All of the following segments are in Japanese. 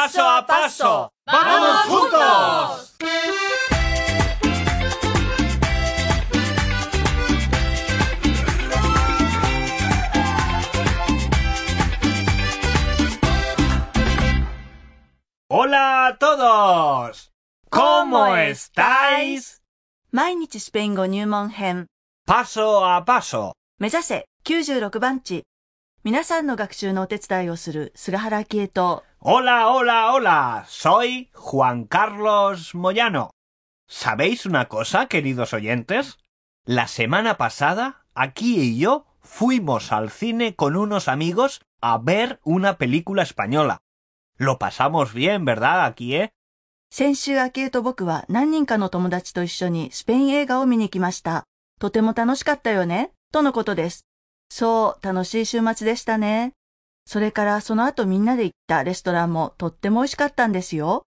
Paso a paso. ¡Vamos juntos! Hola a todos. ¿Cómo estáis? 毎日スペイン語入門編。 Paso a paso. 目指せ96番地。 皆さんの学習のお手伝いをする菅原喜恵と、 Hola, hola, hola. Soy Juan Carlos Moyano. ¿Sabéis una cosa, queridos oyentes? La semana pasada, aquí y yo fuimos al cine con unos amigos a ver una película española. Lo pasamos bien, ¿verdad, aquí, eh? 先週明恵と僕は何人かの友達と一緒にスペイン映画を見に来ました。とても楽しかったよねとのことです。 そう、楽しい週末でしたね。それからその後みんなで行ったレストランもとっても美味しかったんですよ。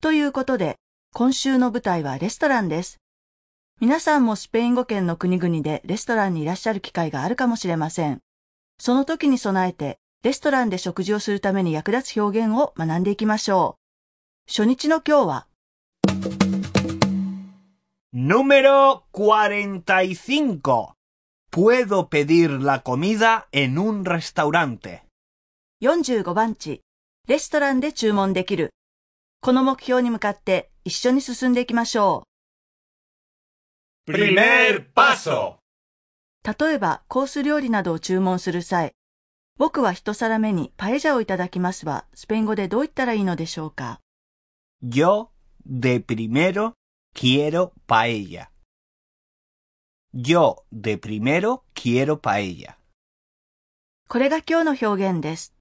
ということで、今週の舞台はレストランです。皆さんもスペイン語圏の国々でレストランにいらっしゃる機会があるかもしれません。その時に備えて、レストランで食事をするために役立つ表現を学んでいきましょう。初日の今日は、Número 45. Puedo pedir la comida en un restaurante. 45番地、レストランで注文できる。この目標に向かって一緒に進んでいきましょ Primer paso. う。例えば、コース料理などを注文する際、僕は一皿目にパエジャをいただきますは、スペイン語でどう言ったらいいのでしょうか Yo de primero quiero paella. Yo de primero quiero paella. これが今日の表現です。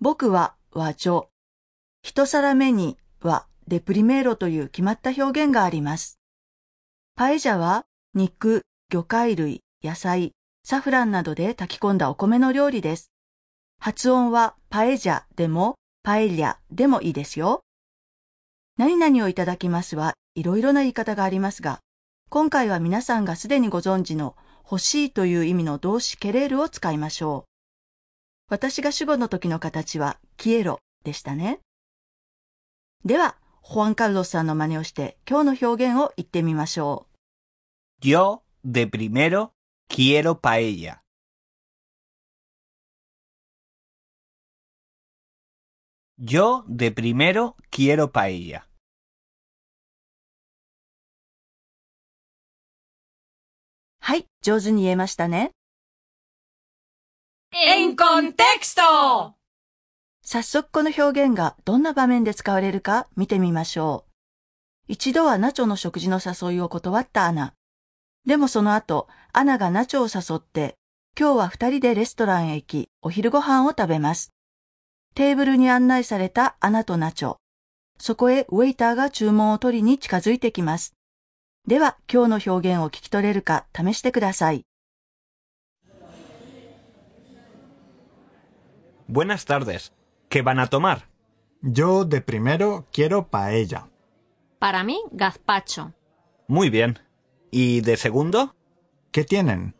僕は和女。一皿目にはデプリメロという決まった表現があります。パエジャは肉、魚介類、野菜、サフランなどで炊き込んだお米の料理です。発音はパエジャでもパエリャでもいいですよ。何々をいただきますはいろいろな言い方がありますが、今回は皆さんがすでにご存知の欲しいという意味の動詞ケレールを使いましょう。私が主語の時の形はキエロでしたね。では、ホアンカルロスさんの真似をして今日の表現を言ってみましょ Yo de primero quiero paella. Yo de primero quiero paella. はい、上手に言えましたね。En contexto. 早速この表現がどんな場面で使われるか見てみましょう。一度はナチョの食事の誘いを断ったアナ。でもその後、アナがナチョを誘って、今日は二人でレストランへ行き、お昼ご飯を食べます。テーブルに案内されたアナとナチョ。そこへウェイターが注文を取りに近づいてきます。では、今日の表現を聞き取れるか試してください。Buenas tardes. ¿Qué van a tomar? Yo de primero quiero paella. Para mí, gazpacho. Muy bien. ¿Y de segundo? ¿Qué tienen?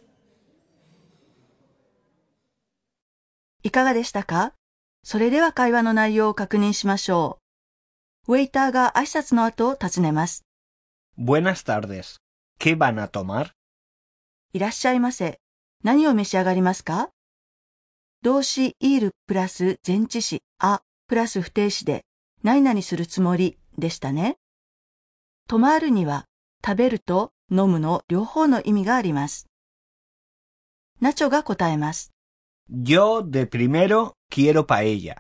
いかがでしたかそれでは会話の内容を確認しましょう。ウェイターが挨拶の後を尋ねます。Buenas tardes. ¿Qué van a tomar? いらっしゃいませ。何を召し上がりますか動詞イールプラス前置詞あプラス不定詞で何々するつもりでしたね。泊まるには食べると飲むの両方の意味があります。ナチョが答えます。Yo de primero quiero paella.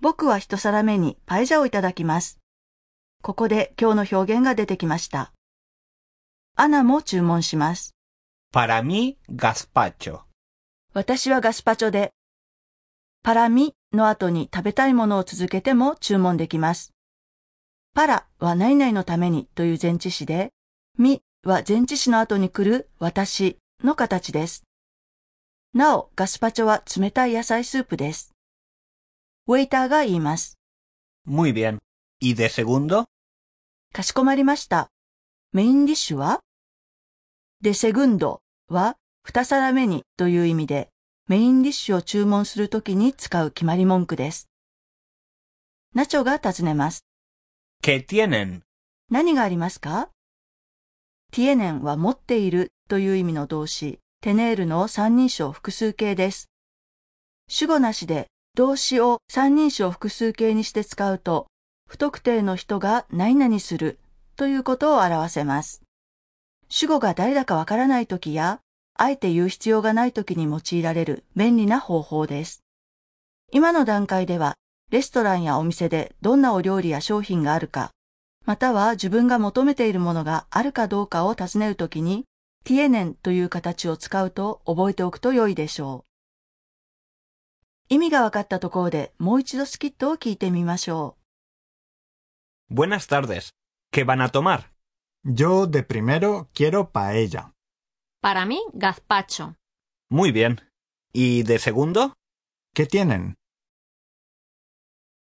僕は一皿目にパエジャをいただきます。ここで今日の表現が出てきました。アナも注文します。Para mí, gazpacho. 私はガスパチョで、パラミの後に食べたいものを続けても注文できます。パラは何々のためにという前置詞で、ミは前置詞の後に来る私の形です。なお、ガスパチョは冷たい野菜スープです。ウェイターが言います。Muy bien. ¿Y de segundo? かしこまりました。メインディッシュは？でセグンドは？二皿目にという意味でメインディッシュを注文するときに使う決まり文句です。ナチョが尋ねます。何がありますか？ティエネンは持っているという意味の動詞、テネールの三人称複数形です。主語なしで動詞を三人称複数形にして使うと、不特定の人が何々するということを表せます。主語が誰だかわからないときや、あえて言う必要がないときに用いられる便利な方法です。今の段階では、レストランやお店でどんなお料理や商品があるか、または自分が求めているものがあるかどうかを尋ねるときに、ティエネンという形を使うと覚えておくと良いでしょう。意味が分かったところでもう一度スキットを聞いてみましょう Buenas tardes. ¿Qué van a tomar? Yo de primero quiero paella. Para mí, gazpacho. Muy bien. ¿Y de segundo? ¿Qué tienen? う。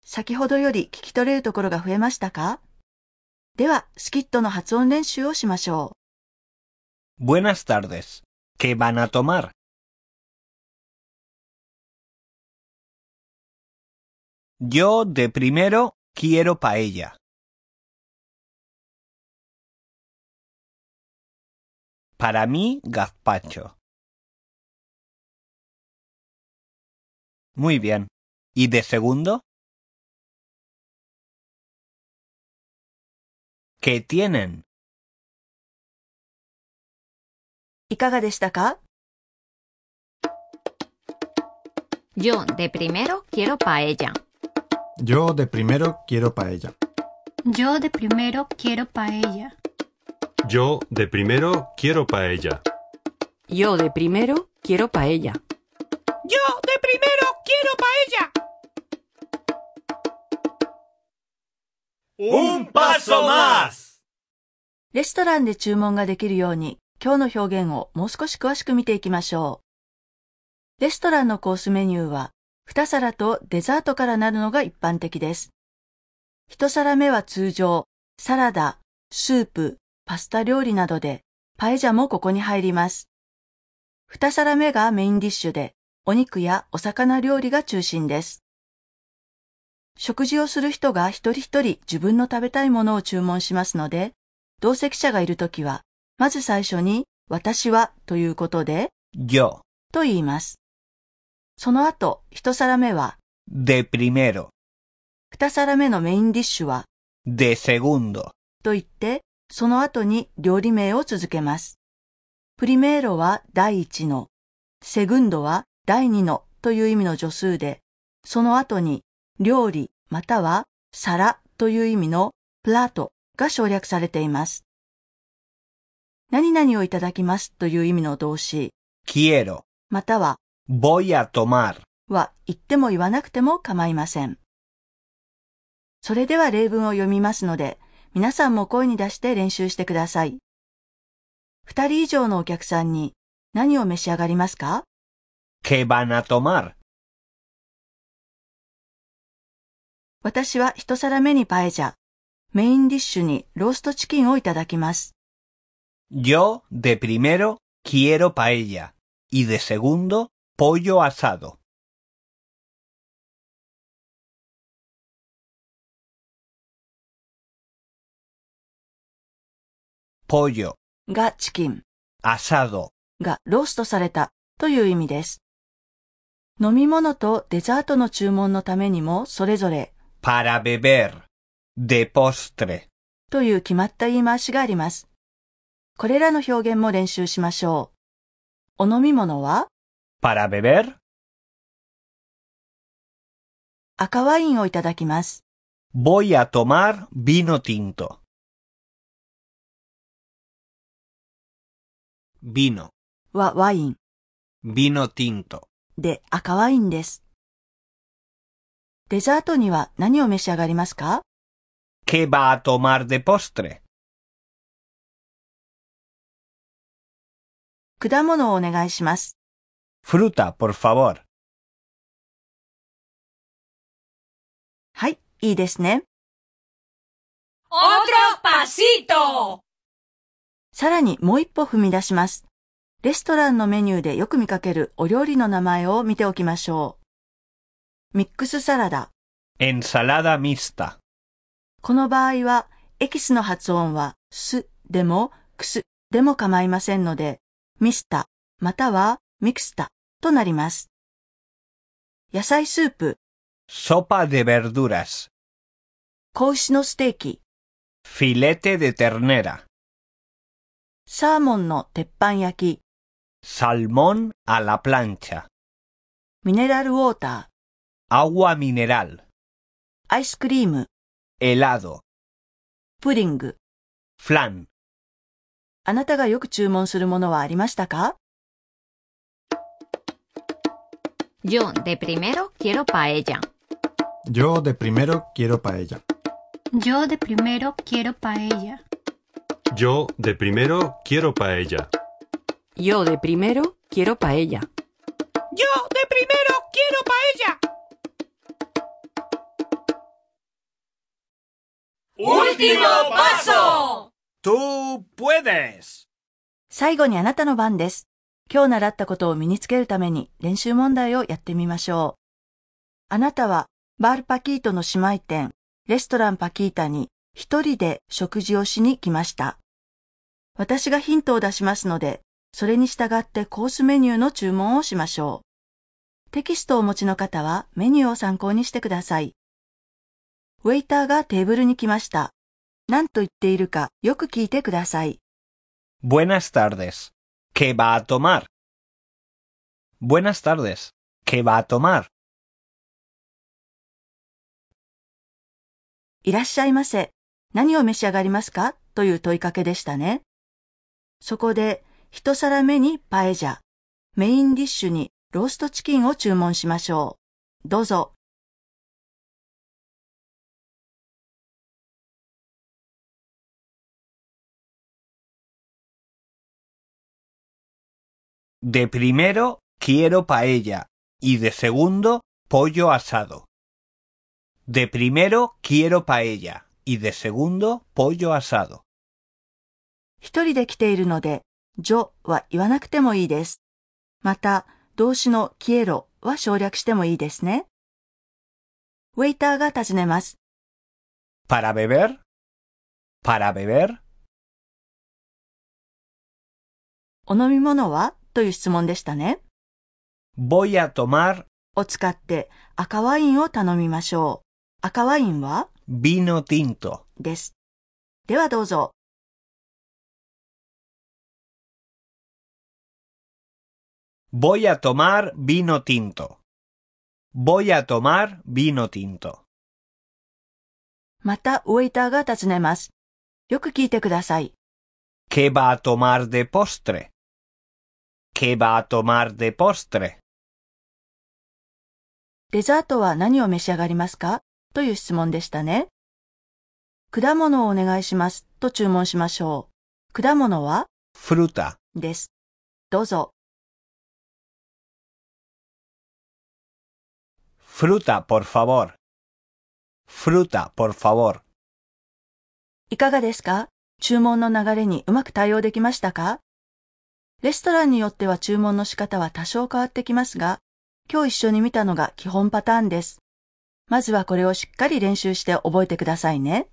先ほどより聞き取れるところが増えましたかでは、スキットの発音練習をしましょう。 Buenas tardes. ¿Qué van a tomar? Yo de primero quiero paella. Para mí, gazpacho. Muy bien. ¿Y de segundo? ¿Qué tienen? いかがでしたか Yo de primero quiero paella. Yo de primero quiero paella. Yo de primero quiero paella. Yo de primero quiero paella. Yo de primero quiero paella. Yo de primero quiero paella. Un paso más. レストランで注文ができるように今日の表現をもう少し詳しく見ていきましょう。レストランのコースメニューは2皿とデザートからなるのが一般的です。1皿目は通常、サラダ、スープ、パスタ料理などで、パエジャもここに入ります。2皿目がメインディッシュで、お肉やお魚料理が中心です。食事をする人が一人一人自分の食べたいものを注文しますので、同席者がいるときは、まず最初に、私はということで、Yo, と言います。その後、一皿目は、de primero, 二皿目のメインディッシュは、de segundo, と言って、その後に料理名を続けます。プリメーロは第一の、セグンドは第二のという意味の助数で、その後に料理または皿という意味のプラートが省略されています。何々をいただきますという意味の動詞、quiero, または voy a tomar. は言っても言わなくても構いません。それでは例文を読みますので、皆さんも声に出して練習してください。二人以上のお客さんに何を召し上がりますか？¿Qué van a tomar? 私は一皿目にパエジャ、メインディッシュにローストチキンをいただきます。Yo, de primero, quiero paella. Y de segundo, pollo asado. ポジョ、がチキン asado, がローストされたという意味です。飲み物とデザートの注文のためにもそれぞれ para beber, de postre, という決まった言い回しがあります。これらの表現も練習しましょう。お飲み物は？Para beber, 赤ワインをいただきます。voy a tomar vino tinto. Vino, はワイン vino tinto. で赤ワインです。デザートには何を召し上がりますか ¿Qué va a tomar de postre? 果物をお願いします。Fruta, por favor. はい、いいですね。¡Otro pasito! さらにもう一歩踏み出します。レストランのメニューでよく見かけるお料理の名前を見ておきましょう。ミックスサラダ、Ensalada mixta. この場合は、エキスの発音はすでもくすでも構いませんので、ミスタまたはミクスタとなります。野菜スープ、Sopa de verduras. 子牛のステーキ、Filete de ternera. サーモンの Salmon no teppan yaki. Salmón a la plancha. Mineral water. Agua mineral. Ice cream. Helado. Pudding. Flan. あなたがよく注文するものはありましたか Yo de primero quiero paella. Yo de primero quiero paella. Yo de primero quiero paella. Yo de primero quiero paella. Yo de primero quiero paella. Yo de primero quiero paella. ¡Último paso! Tú puedes. 最後にあなたの番です。今日習ったことを身につけるために練習問題をやってみましょう。あなたはバールパキートの姉妹店、レストランパキータに一人で食事をしに来ました。私がヒントを出しますので、それに従ってコースメニューの注文をしましょう。テキストをお持ちの方はメニューを参考にしてください。ウェイターがテーブルに来ました。何と言っているかよく聞いてください。Buenas tardes. ¿Qué va a tomar? Buenas tardes. ¿Qué va a tomar? いらっしゃいませ。何を召し上がりますか？という問いかけでしたね。そこで、一皿目にパエジャ、メインディッシュにローストチキンを注文しましょう。どうぞ。De primero quiero paella y de segundo pollo asado. De primero quiero paella y de segundo pollo asado. 一人で来ているので、ジョは言わなくてもいいです。また、動詞のキエロは省略してもいいですね。ウェイターが尋ねます。¿Para beber? ¿Para beber? お飲み物は？という質問でしたね。Voy a tomar を使って赤ワインを頼みましょう。赤ワインは？vino tinto. です。ではどうぞ。Voy a tomar vino tinto. Voy a tomar vino tinto. またウェイターが尋ねます。よく聞いてください。¿Qué va a tomar de postre? ¿Qué va a tomar de postre? デザートは何を召し上がりますかという質問でしたね。果物をお願いしますと注文しましょう。果物は Fruta. です。どうぞ。Fruta, por favor. Fruta, por favor. いかがですか注文の流れにうまく対応できましたかレストランによっては注文の仕方は多少変わってきますが、今日一緒に見たのが基本パターンです。まずはこれをしっかり練習して覚えてくださいね。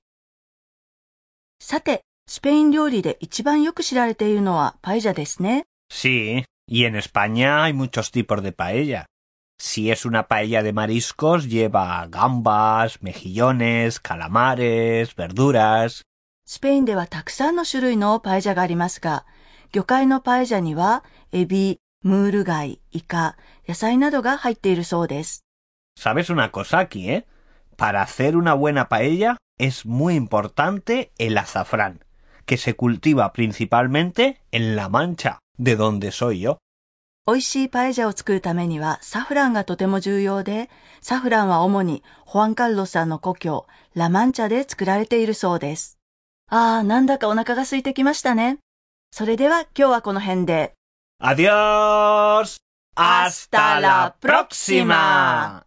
さて、スペイン料理で一番よく知られているのはパエジャですね。Sí, y en España hay muchos tipos de paella. Si es una paella de mariscos, lleva gambas, mejillones, calamares, verduras. スペインではたくさんの種類のパエジャがありますが、魚介のパエジャにはエビ、ムール貝、イカ、野菜などが入っているそうです。 ¿Sabes una cosa aquí, eh? Para hacer una buena paella es muy importante el azafrán, que se cultiva principalmente en La Mancha, de donde soy yo. 美味しいパエジャを作るためにはサフランがとても重要で、サフランは主にホアンカルロスさんの故郷、ラマンチャで作られているそうです。ああ、なんだかお腹が空いてきましたね。それでは今日はこの辺で。¡Adiós! Hasta la próxima!